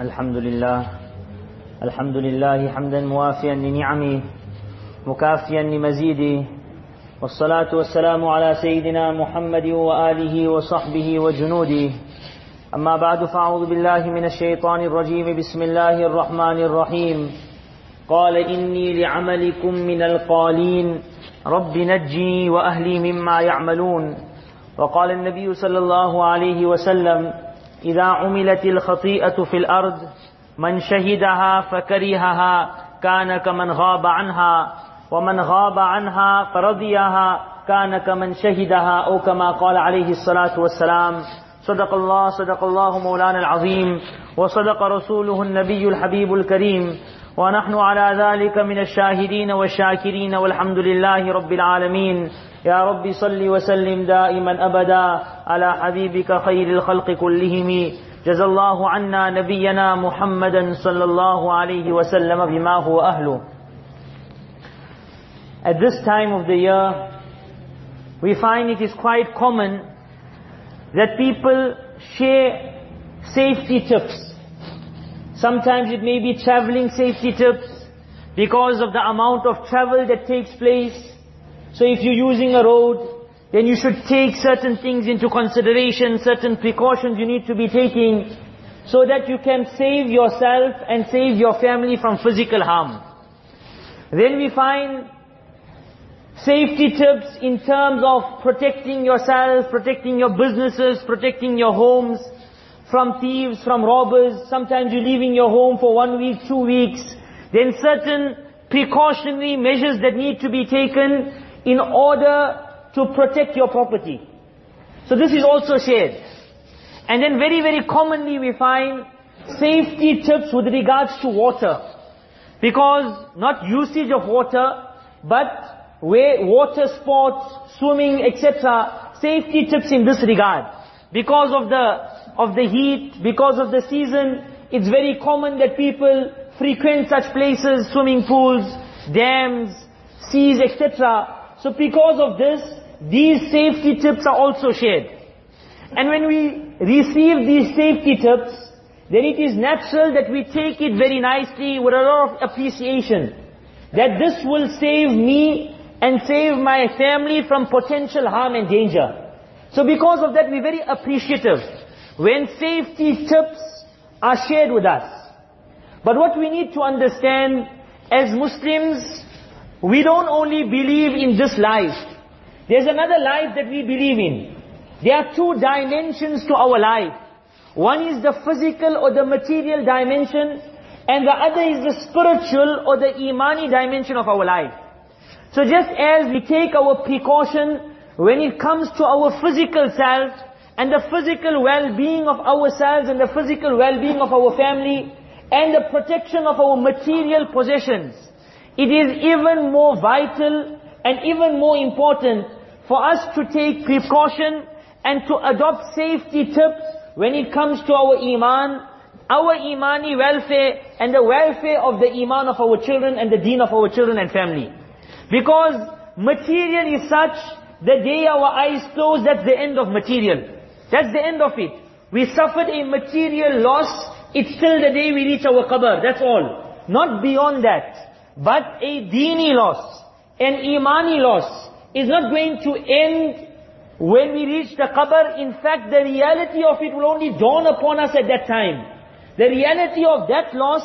الحمد لله. الحمد لله حمدا موافيا لنعمه مكافيا لمزيده. والصلاة والسلام على سيدنا محمد وآله وصحبه وجنوده. أما بعد فأعوذ بالله من الشيطان الرجيم. بسم الله الرحمن الرحيم. قال إني لعملكم من القالين. رب نجي وأهلي مما يعملون. وقال النبي صلى الله عليه وسلم إذا عملت الخطيئة في الأرض من شهدها فكرهها كان كمن غاب عنها ومن غاب عنها فرضيها كان كمن شهدها أو كما قال عليه الصلاة والسلام صدق الله صدق الله مولانا العظيم وصدق رسوله النبي الحبيب الكريم. ونحن على ذلك من الشاهدين والشاكرين والحمد لله رب العالمين. يا رب صل وسلم دائما أبدا على حبيبك خير الخلق كلهم جزى الله عنا نبينا محمدا صلى الله عليه وسلم بما هو أهله At this time of the year, we find it is quite common that people share safety tips. Sometimes it may be traveling safety tips because of the amount of travel that takes place. So if you're using a road, then you should take certain things into consideration, certain precautions you need to be taking so that you can save yourself and save your family from physical harm. Then we find safety tips in terms of protecting yourself, protecting your businesses, protecting your homes from thieves, from robbers. Sometimes you're leaving your home for one week, two weeks. Then certain precautionary measures that need to be taken in order to protect your property. So this is also shared. And then very, very commonly we find safety tips with regards to water. Because not usage of water, but where water sports, swimming, etc. Safety tips in this regard. Because of the of the heat, because of the season, it's very common that people frequent such places, swimming pools, dams, seas, etc. So because of this, these safety tips are also shared. And when we receive these safety tips, then it is natural that we take it very nicely with a lot of appreciation. That this will save me and save my family from potential harm and danger. So because of that, we're very appreciative when safety tips are shared with us. But what we need to understand, as Muslims, we don't only believe in this life. There's another life that we believe in. There are two dimensions to our life. One is the physical or the material dimension, and the other is the spiritual or the imani dimension of our life. So just as we take our precaution when it comes to our physical self, and the physical well-being of ourselves and the physical well-being of our family and the protection of our material possessions. It is even more vital and even more important for us to take precaution and to adopt safety tips when it comes to our iman, our imani welfare and the welfare of the iman of our children and the deen of our children and family. Because material is such, the day our eyes close, that's the end of material. That's the end of it. We suffered a material loss, it's still the day we reach our qabr, that's all. Not beyond that. But a dini loss, an imani loss, is not going to end when we reach the qabr. In fact, the reality of it will only dawn upon us at that time. The reality of that loss,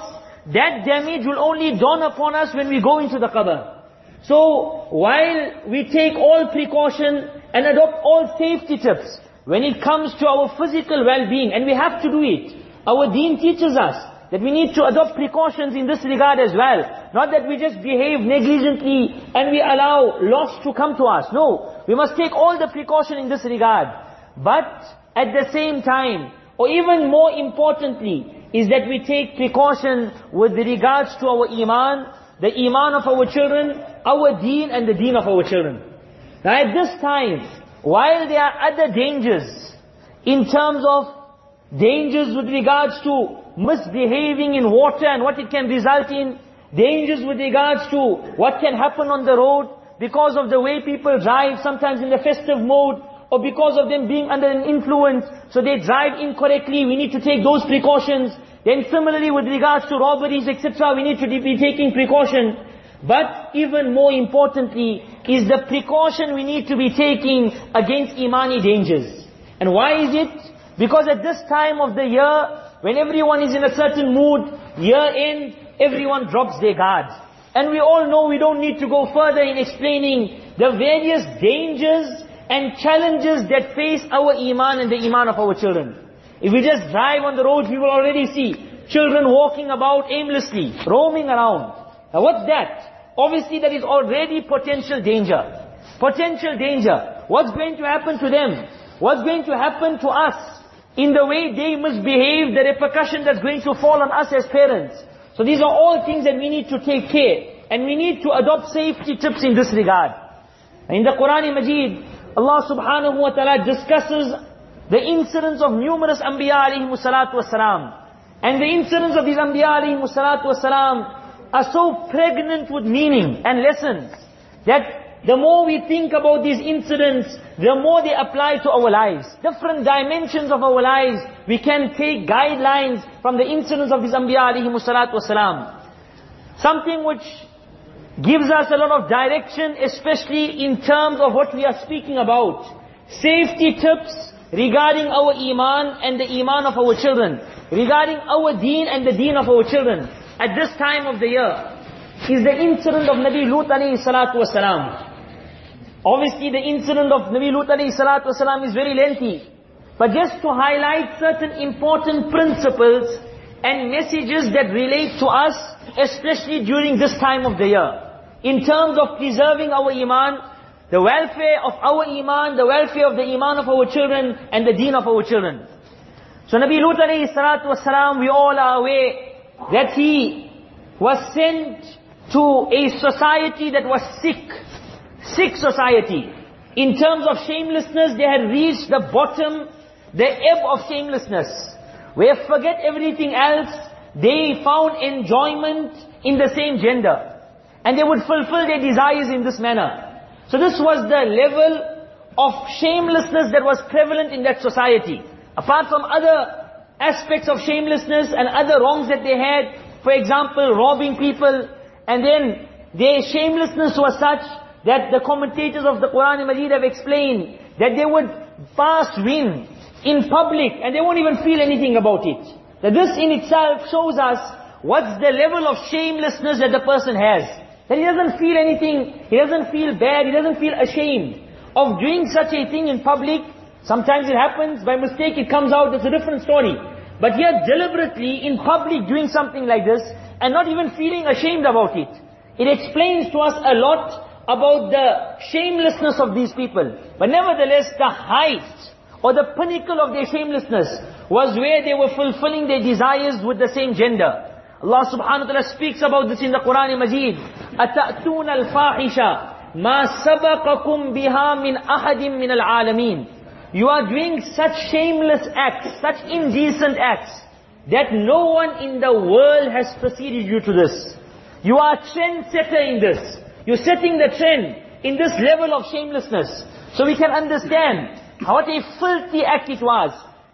that damage will only dawn upon us when we go into the qabr. So, while we take all precaution and adopt all safety tips, when it comes to our physical well-being, and we have to do it, our deen teaches us that we need to adopt precautions in this regard as well. Not that we just behave negligently and we allow loss to come to us. No, we must take all the precaution in this regard. But at the same time, or even more importantly, is that we take precaution with regards to our iman, the iman of our children, our deen and the deen of our children. Now at this time, while there are other dangers, in terms of dangers with regards to misbehaving in water and what it can result in, dangers with regards to what can happen on the road, because of the way people drive, sometimes in the festive mode, or because of them being under an influence, so they drive incorrectly, we need to take those precautions. Then similarly with regards to robberies, etc., we need to be taking precaution. But even more importantly is the precaution we need to be taking against imani dangers. And why is it? Because at this time of the year, when everyone is in a certain mood, year end, everyone drops their guard. And we all know we don't need to go further in explaining the various dangers and challenges that face our iman and the iman of our children. If we just drive on the road, we will already see children walking about aimlessly, roaming around. Now what's that? Obviously that is already potential danger. Potential danger. What's going to happen to them? What's going to happen to us? In the way they misbehave, the repercussion that's going to fall on us as parents. So these are all things that we need to take care. And we need to adopt safety tips in this regard. In the Quran Majid, Allah subhanahu wa ta'ala discusses the incidents of numerous Anbiya alayhi salatu wasalam. And the incidents of these Anbiya alayhi salatu wasalam are so pregnant with meaning and lessons that the more we think about these incidents, the more they apply to our lives. Different dimensions of our lives, we can take guidelines from the incidents of these Anbiya alayhi salatu wasalam. Something which gives us a lot of direction, especially in terms of what we are speaking about. Safety tips regarding our iman and the iman of our children. Regarding our deen and the deen of our children. At this time of the year, is the incident of Nabi Lut alayhi salatu wasalam. Obviously the incident of Nabi Lut alayhi salatu wasalam is very lengthy. But just to highlight certain important principles and messages that relate to us, especially during this time of the year in terms of preserving our iman, the welfare of our iman, the welfare of the iman of our children, and the deen of our children. So Nabi Lut alayhi salatu wasalam, we all are aware that he was sent to a society that was sick, sick society. In terms of shamelessness, they had reached the bottom, the ebb of shamelessness. Where forget everything else, they found enjoyment in the same gender. And they would fulfill their desires in this manner. So this was the level of shamelessness that was prevalent in that society. Apart from other aspects of shamelessness and other wrongs that they had, for example, robbing people, and then their shamelessness was such that the commentators of the Quran and Majid have explained that they would fast win in public and they won't even feel anything about it. That this in itself shows us what's the level of shamelessness that the person has. That he doesn't feel anything, he doesn't feel bad, he doesn't feel ashamed of doing such a thing in public. Sometimes it happens, by mistake it comes out, it's a different story. But here deliberately in public doing something like this and not even feeling ashamed about it. It explains to us a lot about the shamelessness of these people. But nevertheless, the height or the pinnacle of their shamelessness was where they were fulfilling their desires with the same gender. Allah subhanahu wa ta'ala speaks about this in the Quran Majid. أَتَأْتُونَ الْفَاحِشَ مَا سَبَقَكُمْ بِهَا مِنْ أَحَدٍ مِنَ الْعَالَمِينَ You are doing such shameless acts, such indecent acts, that no one in the world has preceded you to this. You are trendsetter in this. You're setting the trend in this level of shamelessness. So we can understand what a filthy act it was.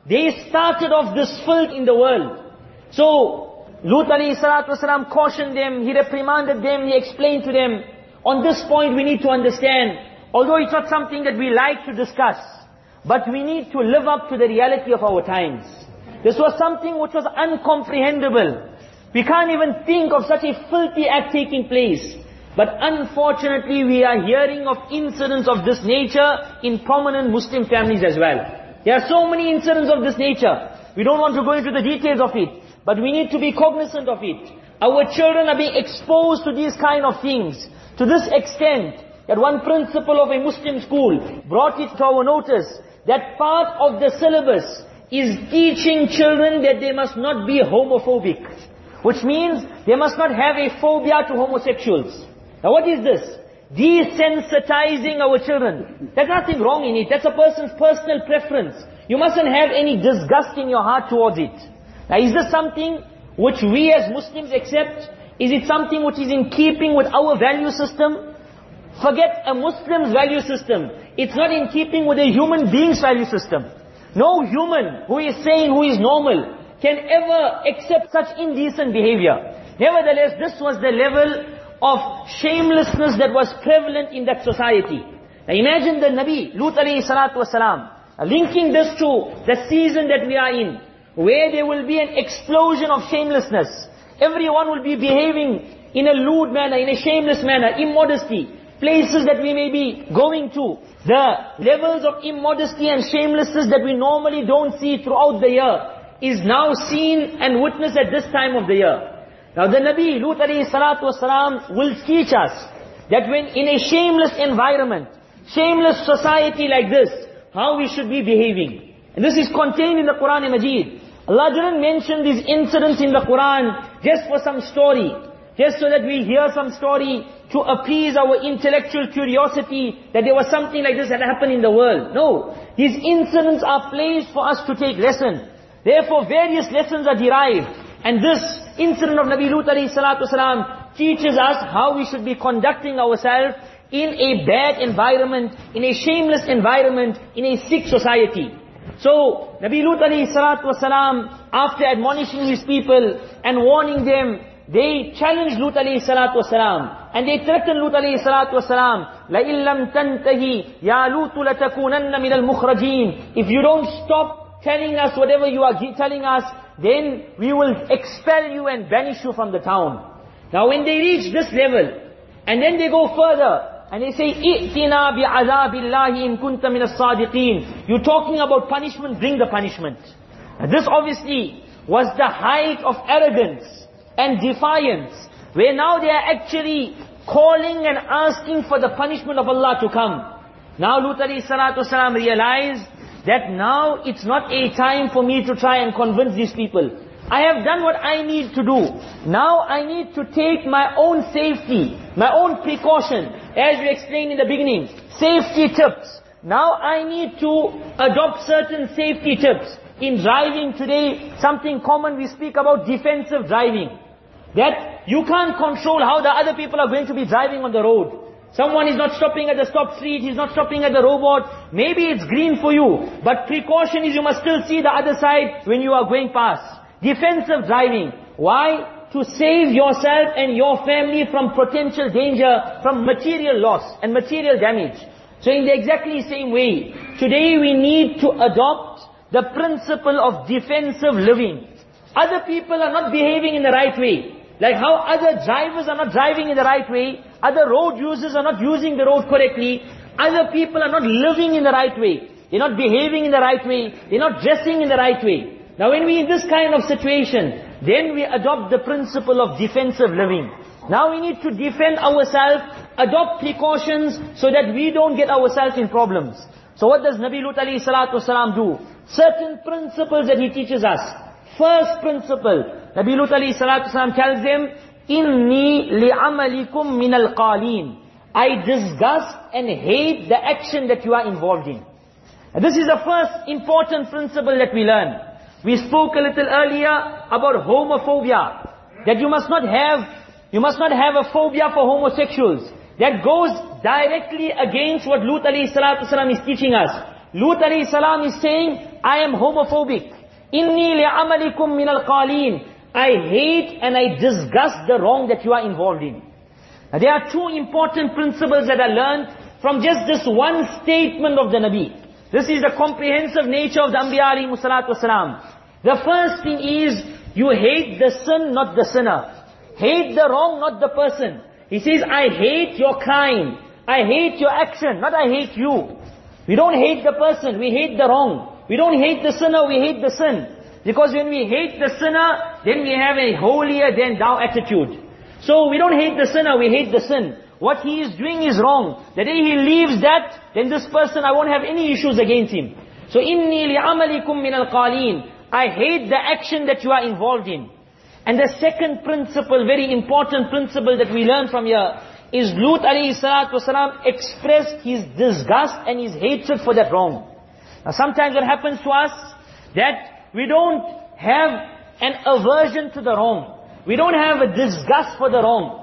They started off this filth in the world. So Lut alayhi salatu wasalam cautioned them, he reprimanded them, he explained to them. On this point we need to understand, although it's not something that we like to discuss, but we need to live up to the reality of our times. This was something which was uncomprehendable. We can't even think of such a filthy act taking place. But unfortunately we are hearing of incidents of this nature in prominent Muslim families as well. There are so many incidents of this nature. We don't want to go into the details of it. But we need to be cognizant of it. Our children are being exposed to these kind of things. To this extent, that one principal of a Muslim school brought it to our notice, that part of the syllabus is teaching children that they must not be homophobic. Which means they must not have a phobia to homosexuals. Now what is this? Desensitizing our children. There's nothing wrong in it. That's a person's personal preference. You mustn't have any disgust in your heart towards it. Now is this something which we as Muslims accept? Is it something which is in keeping with our value system? Forget a Muslim's value system. It's not in keeping with a human being's value system. No human who is sane, who is normal can ever accept such indecent behavior. Nevertheless, this was the level of shamelessness that was prevalent in that society. Now imagine the Nabi, Lut alayhi salatu wasalam, linking this to the season that we are in, where there will be an explosion of shamelessness. Everyone will be behaving in a lewd manner, in a shameless manner, immodesty, places that we may be going to, the levels of immodesty and shamelessness that we normally don't see throughout the year, is now seen and witnessed at this time of the year. Now the Nabi, Lut alayhi salatu will teach us that when in a shameless environment, shameless society like this, how we should be behaving. And this is contained in the Quran and Majid. Allah didn't mention these incidents in the Quran just for some story, just so that we hear some story to appease our intellectual curiosity that there was something like this that happened in the world. No. These incidents are placed for us to take lesson. Therefore various lessons are derived. And this incident of Nabi Lut alayhi salatu salam teaches us how we should be conducting ourselves in a bad environment, in a shameless environment, in a sick society. So, Nabi Lut alayhi salatu wasalam, after admonishing his people and warning them, they challenged Lut alayhi salatu wasalam. And they threatened Lut alayhi salatu wasalam, لَإِن لَمْ تَنْتَهِ يَا لُوتُ لَتَكُونَنَّ مِنَ الْمُخْرَجِينَ If you don't stop telling us whatever you are telling us, then we will expel you and banish you from the town. Now when they reach this level, and then they go further, and they say, إِئْتِنَا بِعَذَابِ اللَّهِ إِن كُنْتَ مِنَ الصَّادِقِينَ You're talking about punishment, bring the punishment. And this obviously was the height of arrogance and defiance, where now they are actually calling and asking for the punishment of Allah to come. Now Lut alayhi salatu salam realized that now it's not a time for me to try and convince these people. I have done what I need to do. Now I need to take my own safety, my own precaution. As we explained in the beginning, safety tips. Now I need to adopt certain safety tips. In driving today, something common we speak about defensive driving. That you can't control how the other people are going to be driving on the road. Someone is not stopping at the stop street, he's not stopping at the robot. Maybe it's green for you, but precaution is you must still see the other side when you are going past. Defensive driving. Why? To save yourself and your family from potential danger, from material loss and material damage. So in the exactly same way, today we need to adopt the principle of defensive living. Other people are not behaving in the right way. Like how other drivers are not driving in the right way, other road users are not using the road correctly, other people are not living in the right way. They're not behaving in the right way, they're not dressing in the right way. Now when we're in this kind of situation, then we adopt the principle of defensive living. Now we need to defend ourselves, adopt precautions so that we don't get ourselves in problems. So what does Nabi Lut alayhi salatu wasalam do? Certain principles that he teaches us. First principle, Nabi Lut alayhi salatu wasalam tells them, Inni li'amalikum min al-qaleen. I disgust and hate the action that you are involved in. This is the first important principle that we learn. We spoke a little earlier about homophobia. That you must not have, you must not have a phobia for homosexuals. That goes directly against what Lut alayhi salatu salam is teaching us. Lut alayhi salam is saying, I am homophobic. Inni li'amalikum min al-qaleen. I hate and I disgust the wrong that you are involved in. Now, there are two important principles that I learned from just this one statement of the Nabi. This is the comprehensive nature of the Anbiya alayhi wasalam. The first thing is, you hate the sin, not the sinner. Hate the wrong, not the person. He says, I hate your crime. I hate your action, not I hate you. We don't hate the person, we hate the wrong. We don't hate the sinner, we hate the sin. Because when we hate the sinner, then we have a holier than thou attitude. So we don't hate the sinner, we hate the sin. What he is doing is wrong. The day he leaves that, then this person, I won't have any issues against him. So, li'amalikum min al-qaleen. I hate the action that you are involved in. And the second principle, very important principle that we learn from here, is Lut alayhi salatu wasalam expressed his disgust and his hatred for that wrong. Now sometimes what happens to us, that we don't have an aversion to the wrong. We don't have a disgust for the wrong.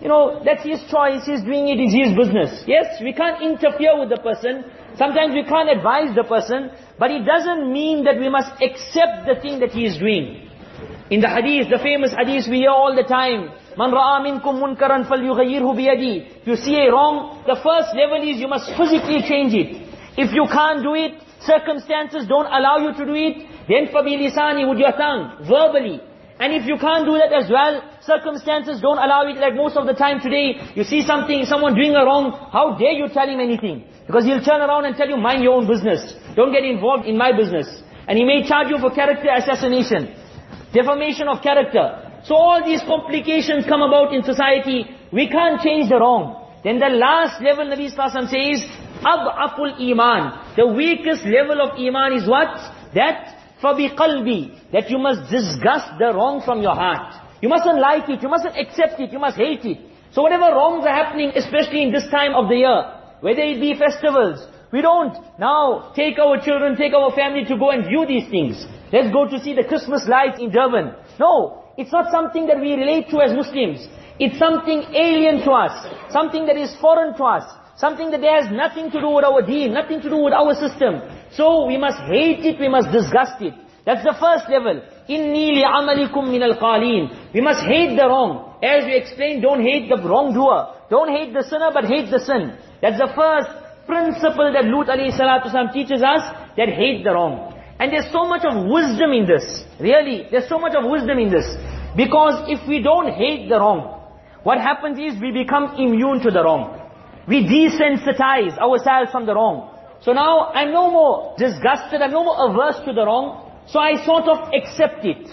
you know, that's his choice, he's doing it, it's his business. Yes, we can't interfere with the person. Sometimes we can't advise the person, but it doesn't mean that we must accept the thing that he is doing. In the hadith, the famous hadith we hear all the time, Man ra'a minkum munkaran falyughayyirhu biyadi. If you see a wrong, the first level is you must physically change it. If you can't do it, circumstances don't allow you to do it, then fabilisani with your tongue, verbally. And if you can't do that as well, circumstances don't allow it like most of the time today. You see something, someone doing a wrong, how dare you tell him anything? Because he'll turn around and tell you, mind your own business. Don't get involved in my business. And he may charge you for character assassination, defamation of character. So all these complications come about in society. We can't change the wrong. Then the last level Nabi Sallallahu says, Ad'aful Iman. The weakest level of Iman is what? That فَبِقَلْبِ That you must disgust the wrong from your heart. You mustn't like it, you mustn't accept it, you must hate it. So whatever wrongs are happening, especially in this time of the year, whether it be festivals, we don't now take our children, take our family to go and view these things. Let's go to see the Christmas lights in Durban. No, it's not something that we relate to as Muslims. It's something alien to us, something that is foreign to us, something that has nothing to do with our deen, nothing to do with our system. So we must hate it, we must disgust it. That's the first level. Inni li'amalikum min al We must hate the wrong. As we explained, don't hate the wrongdoer. Don't hate the sinner, but hate the sin. That's the first principle that Lut alayhi salatu teaches us, that hate the wrong. And there's so much of wisdom in this. Really, there's so much of wisdom in this. Because if we don't hate the wrong, what happens is we become immune to the wrong. We desensitize ourselves from the wrong. So now I'm no more disgusted, I'm no more averse to the wrong. So I sort of accept it.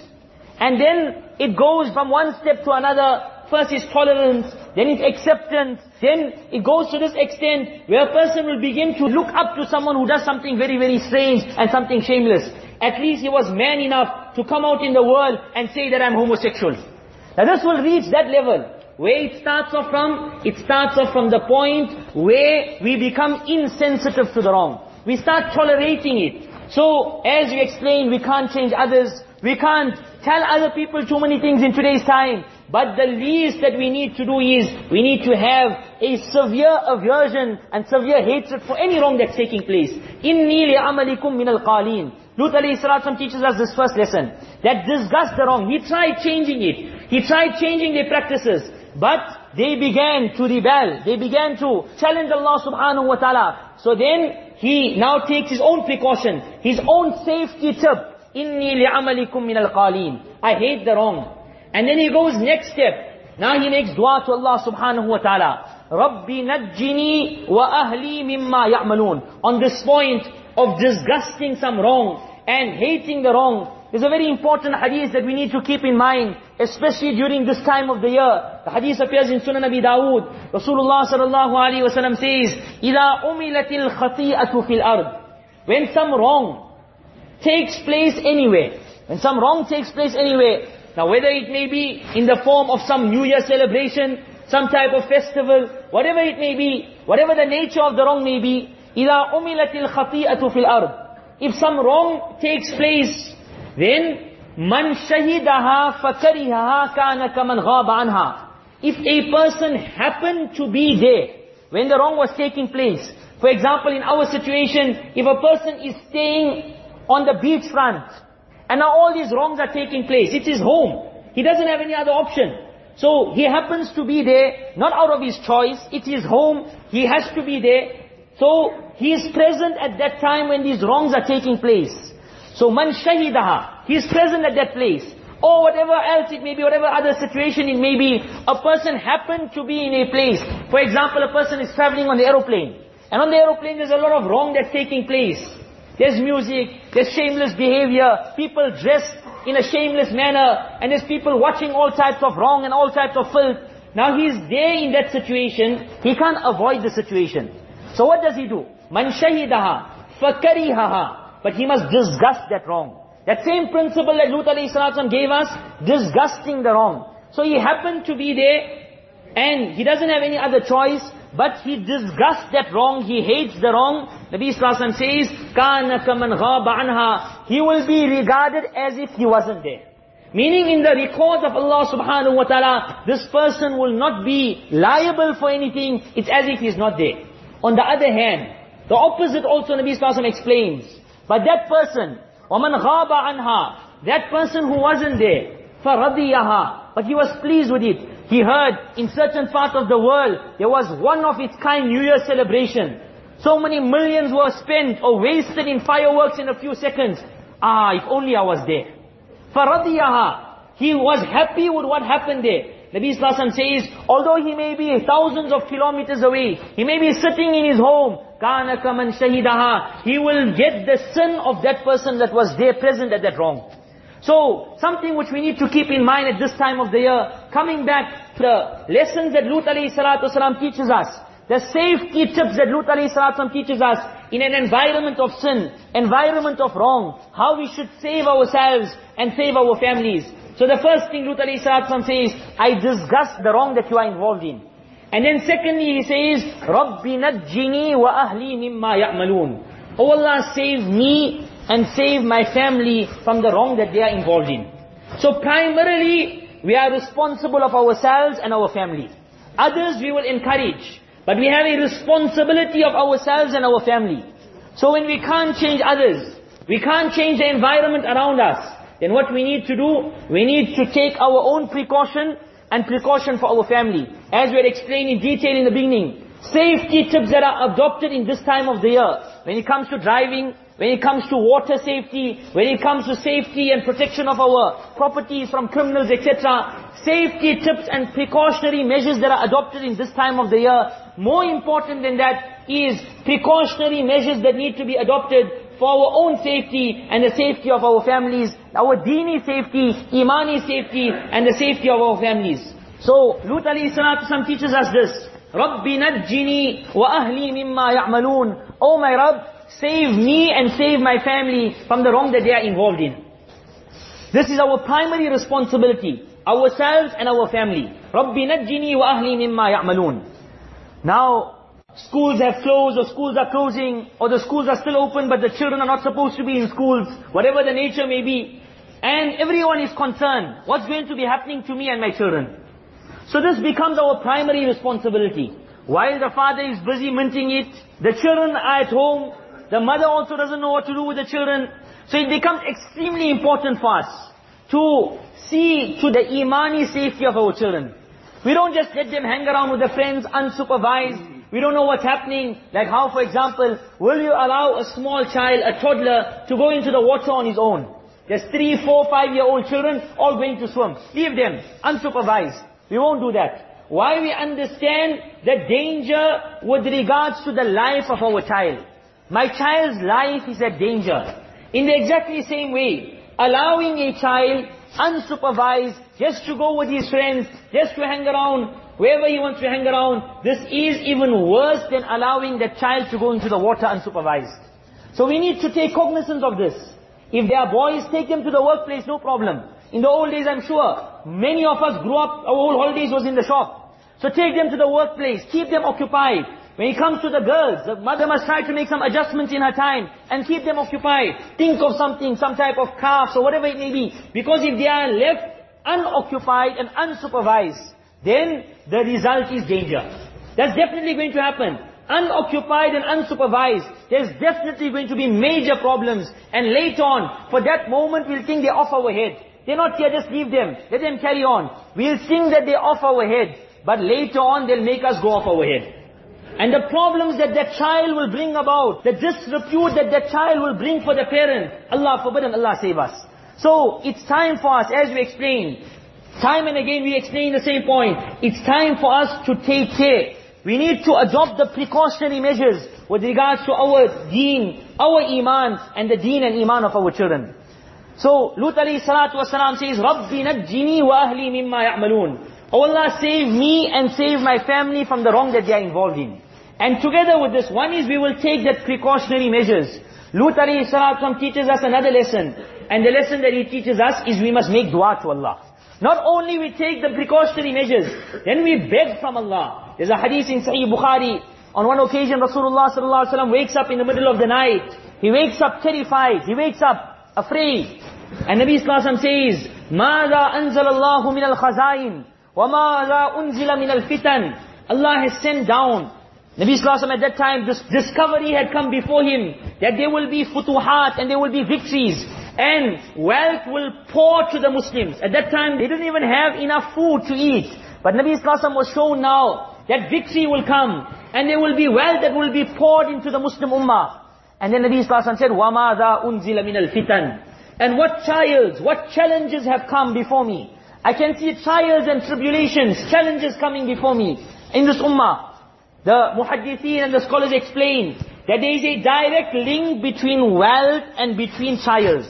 And then it goes from one step to another. First is tolerance, then it's acceptance, then it goes to this extent where a person will begin to look up to someone who does something very, very strange and something shameless. At least he was man enough to come out in the world and say that I'm homosexual. Now this will reach that level. Where it starts off from? It starts off from the point where we become insensitive to the wrong. We start tolerating it. So, as we explained, we can't change others. We can't tell other people too many things in today's time. But the least that we need to do is, we need to have a severe aversion and severe hatred for any wrong that's taking place. إِنِّي لِعَمَلِكُم مِّنَ الْقَالِينَ Lut alayhi salatu teaches us this first lesson. That disgust the wrong. He tried changing it. He tried changing their practices. But they began to rebel. They began to challenge Allah subhanahu wa ta'ala. So then he now takes his own precaution, his own safety tip. Li'amalikum min al I hate the wrong. And then he goes next step. Now he makes dua to Allah subhanahu wa ta'ala. Rabbi najjini wa ahli mimma ya'malun. On this point of disgusting some wrong and hating the wrong, there's a very important hadith that we need to keep in mind, especially during this time of the year. The hadith appears in Sunan Abi Dawood. Rasulullah sallallahu alaihi wasallam says, إِذَا أُمِلَتِ الْخَطِيئَةُ فِي الْأَرْضِ When some wrong takes place anywhere, when some wrong takes place anywhere, now whether it may be in the form of some New Year celebration, some type of festival, whatever it may be, whatever the nature of the wrong may be, إِذَا أُمِلَتِ الْخَطِيئَةُ فِي الْأَرْضِ If some wrong takes place then, man shahidaha fakarihaha kana kaman anha. If a person happened to be there when the wrong was taking place, for example, in our situation, if a person is staying on the beachfront, and now all these wrongs are taking place, it's his home. He doesn't have any other option. So he happens to be there, not out of his choice, it's his home, he has to be there. So he is present at that time when these wrongs are taking place. So man shahidaha, he is present at that place. Or whatever else it may be, whatever other situation it may be, a person happened to be in a place. For example, a person is traveling on the aeroplane. And on the aeroplane there's a lot of wrong that's taking place. There's music, there's shameless behavior, people dressed in a shameless manner, and there's people watching all types of wrong and all types of filth. Now he's there in that situation, he can't avoid the situation. So what does he do? Man shahidaha, fakarihaha But he must disgust that wrong. That same principle that Lut alayhi gave us, disgusting the wrong. So he happened to be there, and he doesn't have any other choice, but he disgusts that wrong, he hates the wrong. Nabi Sallallahu says, كَانَ كَمَنْ غَابَ عَنْهَا He will be regarded as if he wasn't there. Meaning in the records of Allah subhanahu wa ta'ala, this person will not be liable for anything. It's as if he's not there. On the other hand, the opposite also Nabi Sallallahu explains. But that person, وَمَنْ غَابَ عَنْهَا That person who wasn't there, فَرَضِيَهَا But he was pleased with it. He heard in certain parts of the world, there was one of its kind New Year celebration. So many millions were spent or wasted in fireworks in a few seconds. Ah, if only I was there. فَرَضِيَهَا He was happy with what happened there. Nabi Sallallahu says, although he may be thousands of kilometers away, he may be sitting in his home, كَانَ كَمَنْ شَهِدَهَا He will get the sin of that person that was there present at that wrong. So, something which we need to keep in mind at this time of the year, coming back to the lessons that Lut alayhi salatu wasalam teaches us, the safety tips that Lut alayhi salatu wasalam teaches us, in an environment of sin, environment of wrong, how we should save ourselves and save our families. So the first thing Lut alayhi salatu wasalam says, I disgust the wrong that you are involved in. And then secondly he says, رَبِّ نَجِّنِي وَأَهْلِي مِمَّا يَعْمَلُونَ Oh Allah, save me and save my family from the wrong that they are involved in. So primarily, we are responsible of ourselves and our family. Others we will encourage. But we have a responsibility of ourselves and our family. So when we can't change others, we can't change the environment around us, then what we need to do, we need to take our own precaution and precaution for our family. As we had explained in detail in the beginning, safety tips that are adopted in this time of the year. When it comes to driving, when it comes to water safety, when it comes to safety and protection of our properties from criminals, etc. Safety tips and precautionary measures that are adopted in this time of the year. More important than that is precautionary measures that need to be adopted for our own safety and the safety of our families, our dini safety, imani safety, and the safety of our families. So, Lut alayhi salatu wasalam teaches us this. Rabbi najjini wa ahli mimma. Oh my Rabb, save me and save my family from the wrong that they are involved in. This is our primary responsibility, ourselves and our family. Rabbi najjini wa ahli mimma. Now, schools have closed or schools are closing or the schools are still open but the children are not supposed to be in schools. Whatever the nature may be. And everyone is concerned. What's going to be happening to me and my children? So this becomes our primary responsibility. While the father is busy minting it, the children are at home, the mother also doesn't know what to do with the children. So it becomes extremely important for us to see to the imani safety of our children. We don't just let them hang around with their friends unsupervised. We don't know what's happening. Like how, for example, will you allow a small child, a toddler, to go into the water on his own? There's three, four, five-year-old children all going to swim. Leave them, unsupervised. We won't do that. Why we understand the danger with regards to the life of our child. My child's life is at danger. In the exactly same way, allowing a child unsupervised, just to go with his friends, just to hang around, wherever he wants to hang around, this is even worse than allowing that child to go into the water unsupervised. So we need to take cognizance of this. If they are boys, take them to the workplace, no problem. In the old days, I'm sure, many of us grew up, our whole holidays was in the shop. So take them to the workplace, keep them occupied. When it comes to the girls, the mother must try to make some adjustments in her time and keep them occupied. Think of something, some type of crafts or whatever it may be. Because if they are left unoccupied and unsupervised, then the result is danger. That's definitely going to happen. Unoccupied and unsupervised, there's definitely going to be major problems. And later on, for that moment, we'll think they're off our head. They're not here, just leave them. Let them carry on. We'll think that they're off our head. But later on, they'll make us go off our head. And the problems that that child will bring about, the disrepute that that child will bring for the parent, Allah forbid and Allah save us. So, it's time for us, as we explained, Time and again we explain the same point. It's time for us to take care. We need to adopt the precautionary measures with regards to our deen, our iman, and the deen and iman of our children. So Lut alayhi salatu wasalam says, Rabbi najjini wa ahli mimma ya'maloon. Oh Allah, save me and save my family from the wrong that they are involved in. And together with this, one is we will take that precautionary measures. Lut alayhi salatu teaches us another lesson. And the lesson that he teaches us is we must make dua to Allah. Not only we take the precautionary measures, then we beg from Allah. There's a hadith in Sahih Bukhari. On one occasion, Rasulullah sallallahu alaihi wasallam wakes up in the middle of the night. He wakes up terrified. He wakes up afraid. And Nabi sallallahu alaihi wasallam says, ماذا أنزل الله من الخزائن وماذا أنزل من الفتن Allah has sent down Nabi Sallallahu at that time, this discovery had come before him, that there will be futuhat and there will be victories, and wealth will pour to the Muslims. At that time, they didn't even have enough food to eat. But Nabi Sallallahu was shown now, that victory will come, and there will be wealth that will be poured into the Muslim Ummah. And then Nabi Sallallahu said, وَمَا unzila أُنزِلَ مِنَ الْفِتَنِ And what trials, what challenges have come before me? I can see trials and tribulations, challenges coming before me in this Ummah. The muhaddithin and the scholars explain that there is a direct link between wealth and between trials.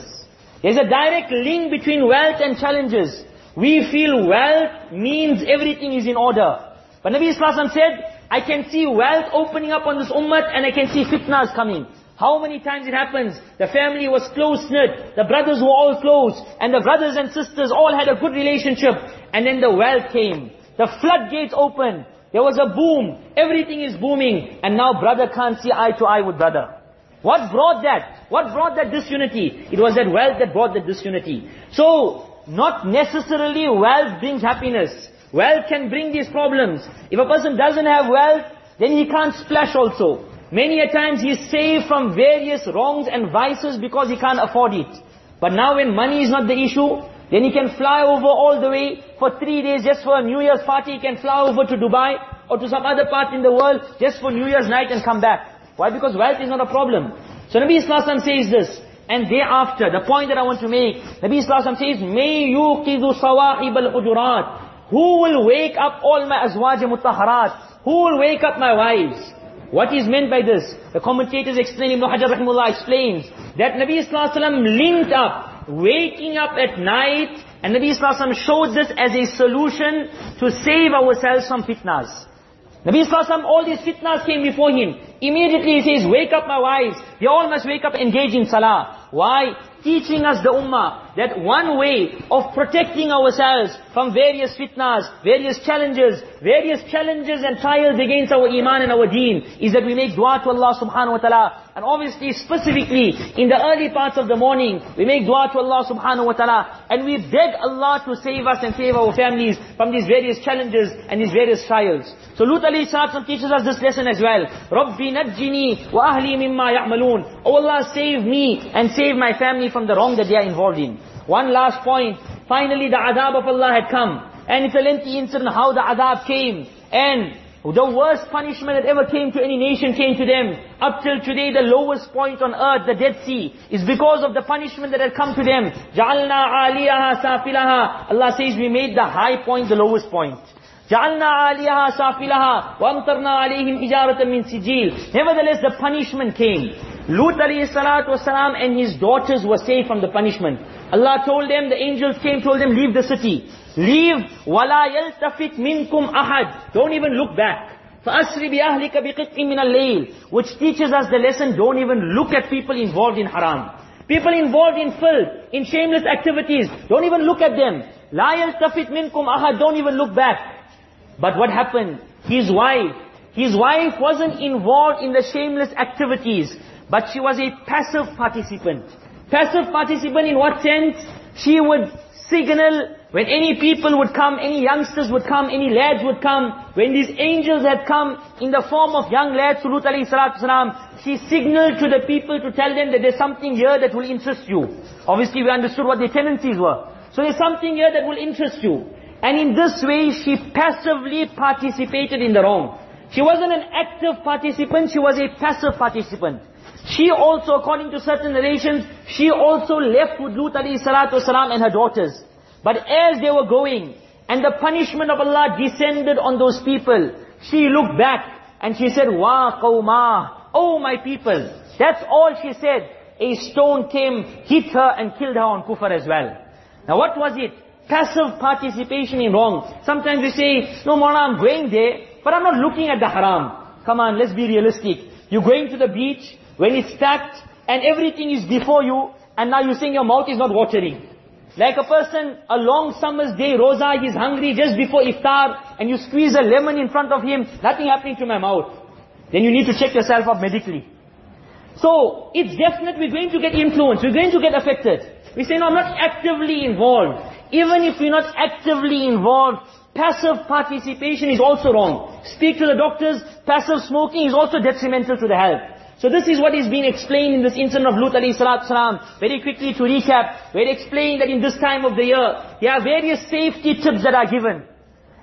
There's a direct link between wealth and challenges. We feel wealth means everything is in order. But Nabi Islam said, I can see wealth opening up on this ummah and I can see fitnas coming. How many times it happens? The family was close-knit, the brothers were all close, and the brothers and sisters all had a good relationship, and then the wealth came. The floodgates opened, there was a boom. Everything is booming. And now brother can't see eye to eye with brother. What brought that? What brought that disunity? It was that wealth that brought that disunity. So, not necessarily wealth brings happiness. Wealth can bring these problems. If a person doesn't have wealth, then he can't splash also. Many a times he's saved from various wrongs and vices because he can't afford it. But now when money is not the issue, then he can fly over all the way for three days just for a New Year's party. He can fly over to Dubai or to some other part in the world just for New Year's night and come back. Why? Because wealth is not a problem. So Nabi Islam says this. And thereafter, the point that I want to make, Nabi Islam says, May yuqidu sawahib al-hujurat. Who will wake up all my azwaj mutahharat? Who will wake up my wives? What is meant by this? The commentators explain, Ibn Hajar rahimullah explains, that Nabi Islam linked up waking up at night, and Nabi Wasallam showed this as a solution to save ourselves from fitnas. Nabi Wasallam, all these fitnas came before him. Immediately he says, wake up my wives. You all must wake up, engage in salah. Why? Teaching us the ummah that one way of protecting ourselves from various fitnas, various challenges, various challenges and trials against our iman and our deen is that we make dua to Allah subhanahu wa ta'ala and obviously, specifically, in the early parts of the morning, we make dua to Allah subhanahu wa ta'ala, and we beg Allah to save us and save our families from these various challenges and these various trials. So Lut alayhi salam teaches us this lesson as well. Rabbi Rabbi najjini wa ahli. Oh Allah, save me and save my family from the wrong that they are involved in. One last point. Finally, the adhab of Allah had come. And it's a lengthy incident how the adhab came. And the worst punishment that ever came to any nation came to them. Up till today, the lowest point on earth, the Dead Sea, is because of the punishment that had come to them. جَعَلْنَا عَالِيَهَا سَافِلَهَا Allah says, we made the high point the lowest point. جَعَلْنَا عَالِيَهَا سَافِلَهَا وَأَمْطَرْنَا عَلَيْهِمْ حِجَارَةً مِّن سِجِيلٍ Nevertheless, the punishment came. Lut alayhi salatu wasalam and his daughters were saved from the punishment. Allah told them, the angels came, told them, leave the city. Leave. وَلَا يَلْتَفِتْ مِنْكُمْ أَحَدٍ Don't even look back. فَأَسْرِ بِأَهْلِكَ بِقِطْءٍ مِنَ اللَّيْلِ Which teaches us the lesson, don't even look at people involved in haram. People involved in filth, in shameless activities, don't even look at them. لَا يَلْتَفِتْ مِنْكُمْ أَحَدٍ Don't even look back. But what happened? His wife, his wife wasn't involved in the shameless activities, but she was a passive participant. Passive participant in what sense? She would signal when any people would come, any youngsters would come, any lads would come, when these angels had come in the form of young lads, salam, she signaled to the people to tell them that there's something here that will interest you. Obviously we understood what their tendencies were. So there's something here that will interest you. And in this way, she passively participated in the wrong. She wasn't an active participant, she was a passive participant. She also, according to certain narrations, she also left with Lut alayhi and her daughters. But as they were going, and the punishment of Allah descended on those people, she looked back and she said, Wa qawma, oh my people. That's all she said. A stone came, hit her and killed her on kufr as well. Now what was it? Passive participation in wrong. Sometimes we say, no more I'm going there, but I'm not looking at the haram. Come on, let's be realistic. You're going to the beach, when it's stacked, and everything is before you, and now you're saying your mouth is not watering. Like a person, a long summer's day, rosa, he's hungry just before iftar, and you squeeze a lemon in front of him, nothing happening to my mouth. Then you need to check yourself up medically. So, it's definite we're going to get influenced, we're going to get affected. We say, no, I'm not actively involved. Even if we're not actively involved, passive participation is also wrong. Speak to the doctors, passive smoking is also detrimental to the health. So this is what is being explained in this incident of Lut alayhi salatu salam. Very quickly to recap, where it explained that in this time of the year, there are various safety tips that are given.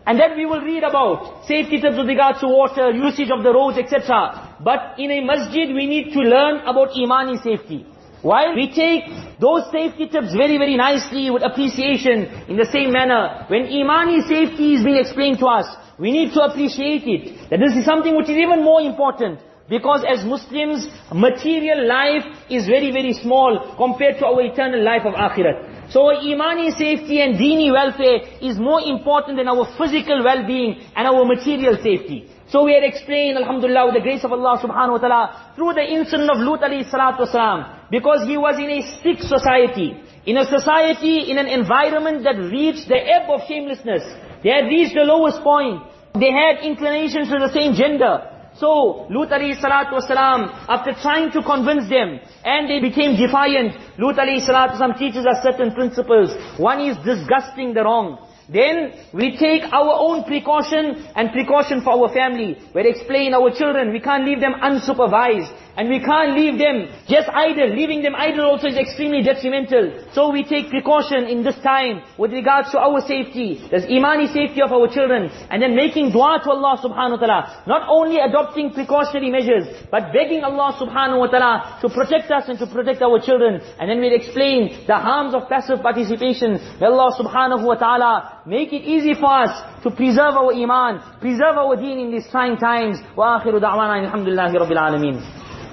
And then we will read about safety tips with regards to water, usage of the roads, etc. But in a masjid, we need to learn about imani safety. While we take those safety tips very, very nicely with appreciation in the same manner, when imani safety is being explained to us, we need to appreciate it. That this is something which is even more important. Because as Muslims, material life is very, very small compared to our eternal life of akhirat. So imani safety and dini welfare is more important than our physical well-being and our material safety. So we had explained, Alhamdulillah, with the grace of Allah subhanahu wa ta'ala, through the incident of Lut alayhi salatu wasalam, because he was in a sick society, in a society, in an environment that reached the ebb of shamelessness. They had reached the lowest point. They had inclinations to the same gender. So, Lut alayhi salatu wasalam, after trying to convince them, and they became defiant, Lut alayhi salatu wasalam teaches us certain principles. One is disgusting the wrong. Then we take our own precaution and precaution for our family. We explain our children, we can't leave them unsupervised. And we can't leave them just idle. Leaving them idle also is extremely detrimental. So we take precaution in this time with regards to our safety. There's imani safety of our children. And then making dua to Allah subhanahu wa ta'ala. Not only adopting precautionary measures, but begging Allah subhanahu wa ta'ala to protect us and to protect our children. And then we'll explain the harms of passive participation. May Allah subhanahu wa ta'ala make it easy for us to preserve our iman, preserve our deen in these trying times. وآخر دعوانا الحمد لله رب العالمين